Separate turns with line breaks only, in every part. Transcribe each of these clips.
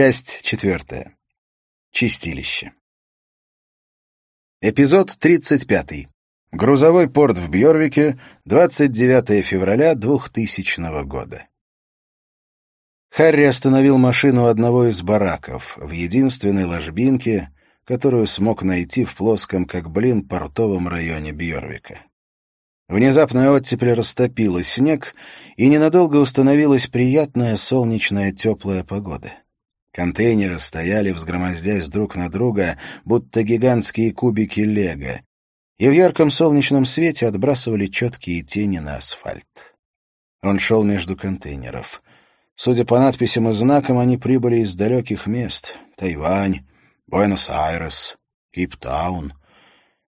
Часть четвертая. Чистилище. Эпизод 35. Грузовой порт в Бьорвике, 29 февраля 2000 года. Харри остановил машину одного из бараков, в единственной ложбинке, которую смог найти в плоском, как блин, портовом районе Бьорвика. Внезапная оттепель растопила снег, и ненадолго установилась приятная солнечная теплая погода. Контейнеры стояли, взгромоздясь друг на друга, будто гигантские кубики лего, и в ярком солнечном свете отбрасывали четкие тени на асфальт. Он шел между контейнеров. Судя по надписям и знакам, они прибыли из далеких мест — Тайвань, Буэнос-Айрес, Кейптаун.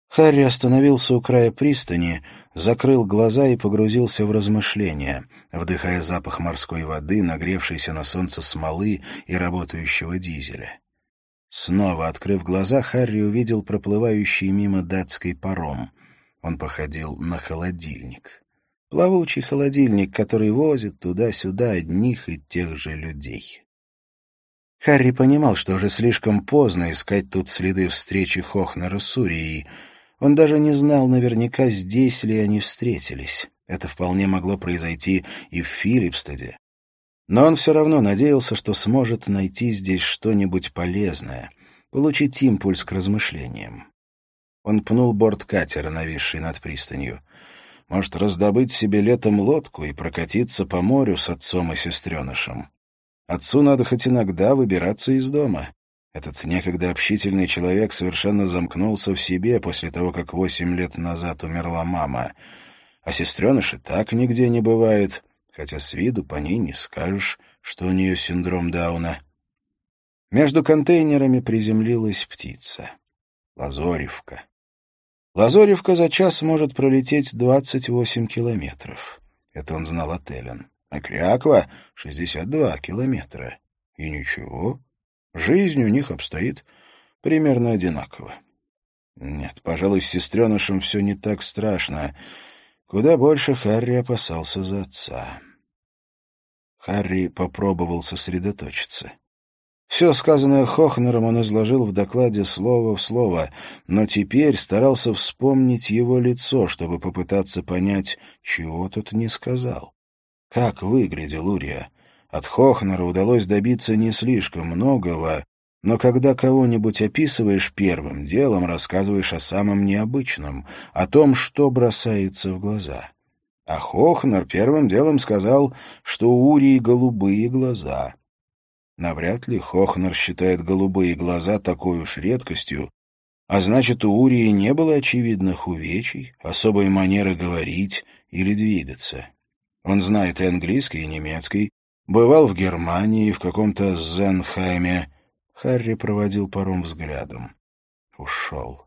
Харри остановился у края пристани, закрыл глаза и погрузился в размышления, вдыхая запах морской воды, нагревшейся на солнце смолы и работающего дизеля. Снова открыв глаза, Харри увидел проплывающий мимо датский паром. Он походил на холодильник. Плавучий холодильник, который возит туда-сюда одних и тех же людей. Харри понимал, что уже слишком поздно искать тут следы встречи Хохнера с Урией, он даже не знал наверняка, здесь ли они встретились. Это вполне могло произойти и в Филипстеде. Но он все равно надеялся, что сможет найти здесь что-нибудь полезное, получить импульс к размышлениям. Он пнул борт катера, нависший над пристанью. Может, раздобыть себе летом лодку и прокатиться по морю с отцом и сестренышем. Отцу надо хоть иногда выбираться из дома. Этот некогда общительный человек совершенно замкнулся в себе после того, как восемь лет назад умерла мама. А сестреныш и так нигде не бывает, хотя с виду по ней не скажешь, что у нее синдром Дауна. Между контейнерами приземлилась птица. Лазоревка. Лазоревка за час может пролететь 28 километров. Это он знал от Эллен. А Кряква — 62 километра. И ничего, Жизнь у них обстоит примерно одинаково. Нет, пожалуй, с сестренышем все не так страшно. Куда больше Харри опасался за отца. Харри попробовал сосредоточиться. Все сказанное Хохнером он изложил в докладе слово в слово, но теперь старался вспомнить его лицо, чтобы попытаться понять, чего тот не сказал. Как выглядел Урия? От Хохнера удалось добиться не слишком многого, но когда кого-нибудь описываешь первым делом, рассказываешь о самом необычном, о том, что бросается в глаза. А Хохнер первым делом сказал, что у Урии голубые глаза. Навряд ли Хохнер считает голубые глаза такой уж редкостью, а значит, у Урии не было очевидных увечий, особой манеры говорить или двигаться. Он знает и английский, и немецкий, Бывал в Германии, в каком-то Зенхайме. Харри проводил паром взглядом. Ушел.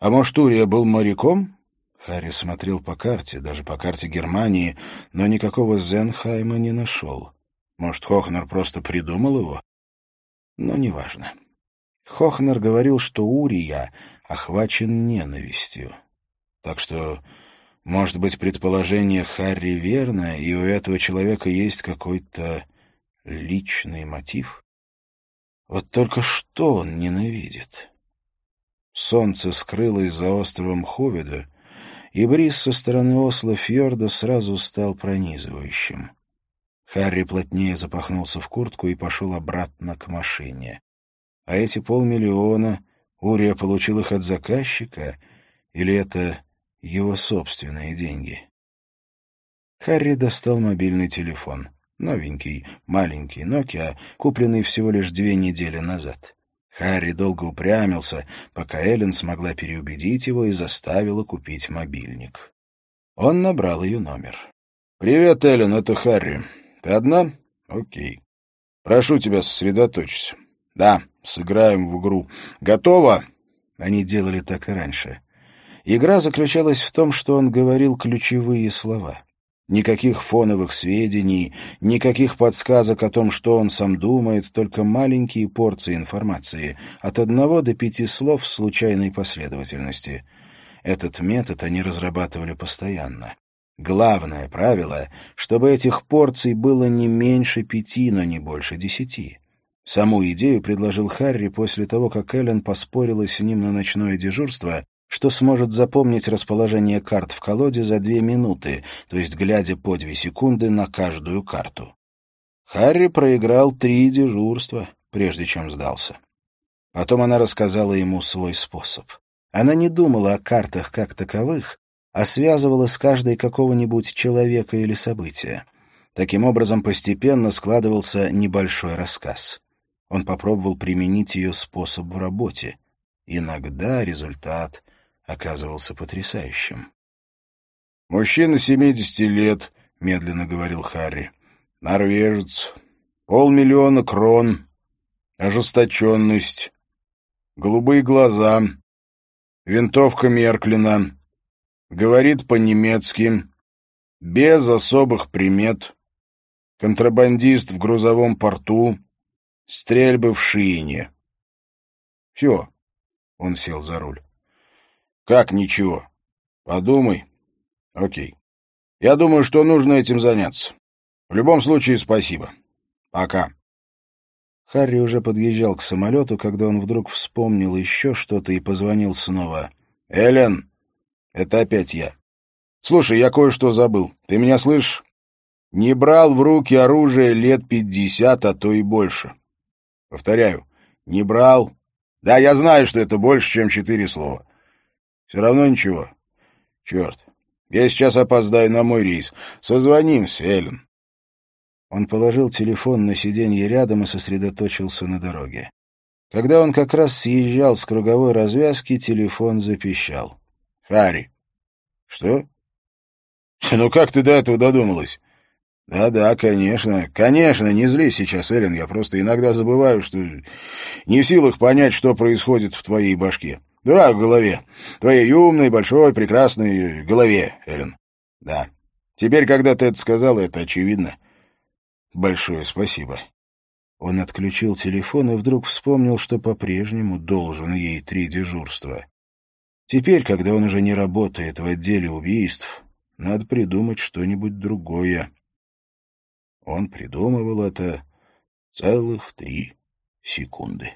А может, Урия был моряком? Харри смотрел по карте, даже по карте Германии, но никакого Зенхайма не нашел. Может, Хохнер просто придумал его? Но неважно. Хохнер говорил, что Урия охвачен ненавистью. Так что может быть, предположение Харри верно, и у этого человека есть какой-то личный мотив? Вот только что он ненавидит? Солнце скрылось за островом Ховеда, и бриз со стороны Осло фьорда сразу стал пронизывающим. Харри плотнее запахнулся в куртку и пошел обратно к машине. А эти полмиллиона Урия получил их от заказчика, или это его собственные деньги. Харри достал мобильный телефон. Новенький, маленький Nokia, купленный всего лишь две недели назад. Харри долго упрямился, пока Эллен смогла переубедить его и заставила купить мобильник. Он набрал ее номер. «Привет, Эллен, это Харри. Ты одна? Окей. Прошу тебя, сосредоточься. Да, сыграем в игру. Готово?» Они делали так и раньше. Игра заключалась в том, что он говорил ключевые слова. Никаких фоновых сведений, никаких подсказок о том, что он сам думает, только маленькие порции информации, от одного до пяти слов в случайной последовательности. Этот метод они разрабатывали постоянно. Главное правило, чтобы этих порций было не меньше пяти, но не больше десяти. Саму идею предложил Харри после того, как Эллен поспорила с ним на ночное дежурство, что сможет запомнить расположение карт в колоде за две минуты, то есть глядя по две секунды на каждую карту. Харри проиграл три дежурства, прежде чем сдался. Потом она рассказала ему свой способ. Она не думала о картах как таковых, а связывала с каждой какого-нибудь человека или события. Таким образом, постепенно складывался небольшой рассказ. Он попробовал применить ее способ в работе. Иногда результат оказывался потрясающим.
«Мужчина 70 лет», — медленно говорил Харри. «Норвежец. Полмиллиона крон. Ожесточенность. Голубые глаза. Винтовка Мерклина. Говорит по-немецки. Без особых примет. Контрабандист в грузовом порту. Стрельбы в Шиине. Все. Он сел за руль. Как ничего? Подумай. Окей. Я думаю, что нужно этим заняться. В любом случае, спасибо. Пока.
Харри уже подъезжал к самолету, когда он вдруг вспомнил еще что-то и позвонил снова.
«Эллен, это опять я. Слушай, я кое-что забыл. Ты меня слышишь? Не брал в руки оружие лет пятьдесят, а то и больше. Повторяю, не брал. Да, я знаю, что это больше, чем четыре слова. Все равно ничего. Черт, я сейчас опоздаю на мой рейс. Созвонимся, Эллен.
Он положил телефон на сиденье рядом и сосредоточился на дороге. Когда он как раз съезжал с круговой развязки, телефон запищал.
«Харри». «Что?» «Ну как ты до этого додумалась?» «Да-да, конечно. Конечно, не злись сейчас, Эллен. Я просто иногда забываю, что не в силах понять, что происходит в твоей башке. Дурак в голове. Твоей умной, большой, прекрасной голове, Эллен. Да. Теперь, когда ты это сказал, это очевидно. Большое спасибо.
Он отключил телефон и вдруг вспомнил, что по-прежнему должен ей три дежурства. Теперь, когда он уже не работает в отделе убийств, надо придумать что-нибудь другое. Он придумывал это целых три секунды.